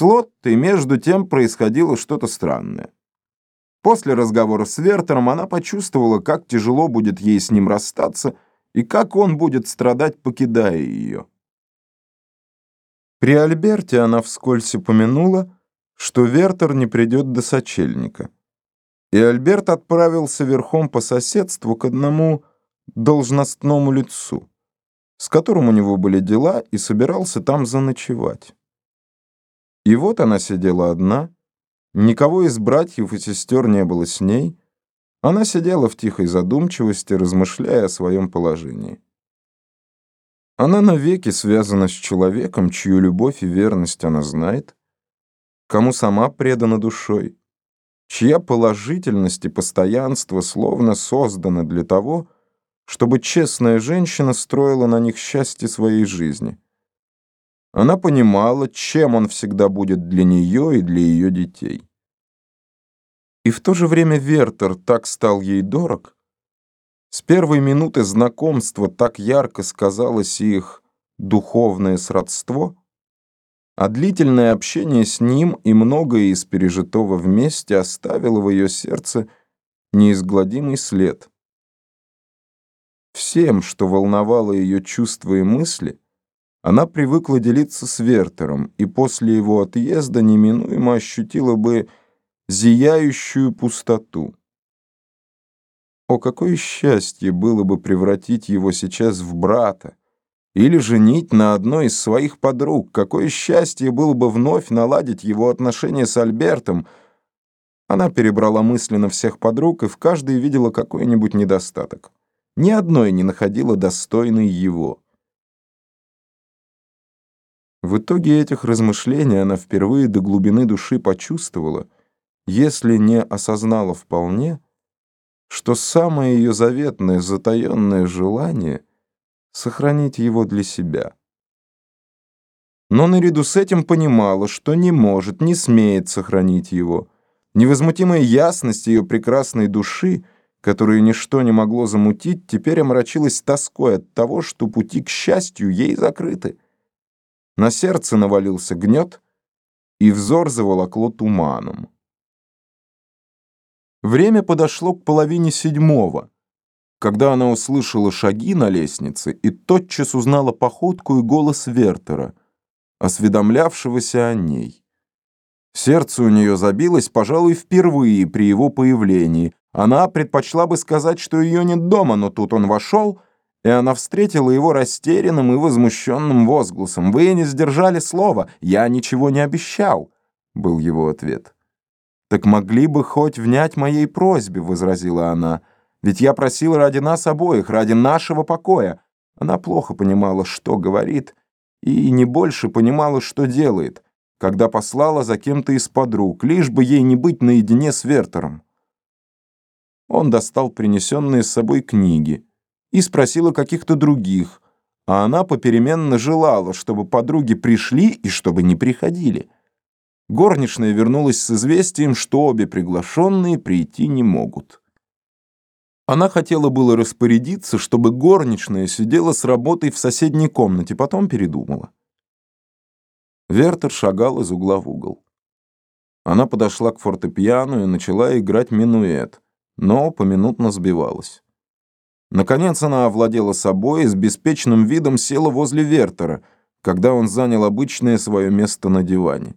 С Лоттой между тем происходило что-то странное. После разговора с Вертером она почувствовала, как тяжело будет ей с ним расстаться и как он будет страдать, покидая ее. При Альберте она вскользь упомянула, что Вертер не придет до сочельника. И Альберт отправился верхом по соседству к одному должностному лицу, с которым у него были дела, и собирался там заночевать. И вот она сидела одна, никого из братьев и сестер не было с ней, она сидела в тихой задумчивости, размышляя о своем положении. Она навеки связана с человеком, чью любовь и верность она знает, кому сама предана душой, чья положительность и постоянство словно созданы для того, чтобы честная женщина строила на них счастье своей жизни. Она понимала, чем он всегда будет для нее и для ее детей. И в то же время Вертер так стал ей дорог, с первой минуты знакомства так ярко сказалось их духовное сродство, а длительное общение с ним и многое из пережитого вместе оставило в ее сердце неизгладимый след. Всем, что волновало ее чувства и мысли, она привыкла делиться с Вертером и после его отъезда неминуемо ощутила бы зияющую пустоту. О, какое счастье было бы превратить его сейчас в брата или женить на одной из своих подруг. Какое счастье было бы вновь наладить его отношения с Альбертом. Она перебрала мысленно всех подруг и в каждой видела какой-нибудь недостаток. Ни одной не находила достойной его. В итоге этих размышлений она впервые до глубины души почувствовала, если не осознала вполне, что самое ее заветное затаенное желание — сохранить его для себя. Но наряду с этим понимала, что не может, не смеет сохранить его. Невозмутимая ясность ее прекрасной души, которую ничто не могло замутить, теперь омрачилась тоской от того, что пути к счастью ей закрыты. На сердце навалился гнет, и взор заволокло туманом. Время подошло к половине седьмого, когда она услышала шаги на лестнице и тотчас узнала походку и голос Вертера, осведомлявшегося о ней. Сердце у нее забилось, пожалуй, впервые при его появлении. Она предпочла бы сказать, что ее нет дома, но тут он вошел — и она встретила его растерянным и возмущенным возгласом. «Вы не сдержали слова, я ничего не обещал», — был его ответ. «Так могли бы хоть внять моей просьбе», — возразила она. «Ведь я просил ради нас обоих, ради нашего покоя». Она плохо понимала, что говорит, и не больше понимала, что делает, когда послала за кем-то из подруг, лишь бы ей не быть наедине с Вертером. Он достал принесенные с собой книги и спросила каких-то других, а она попеременно желала, чтобы подруги пришли и чтобы не приходили. Горничная вернулась с известием, что обе приглашенные прийти не могут. Она хотела было распорядиться, чтобы горничная сидела с работой в соседней комнате, потом передумала. Вертер шагал из угла в угол. Она подошла к фортепиано и начала играть минуэт, но поминутно сбивалась. Наконец она овладела собой и с беспечным видом села возле Вертера, когда он занял обычное свое место на диване.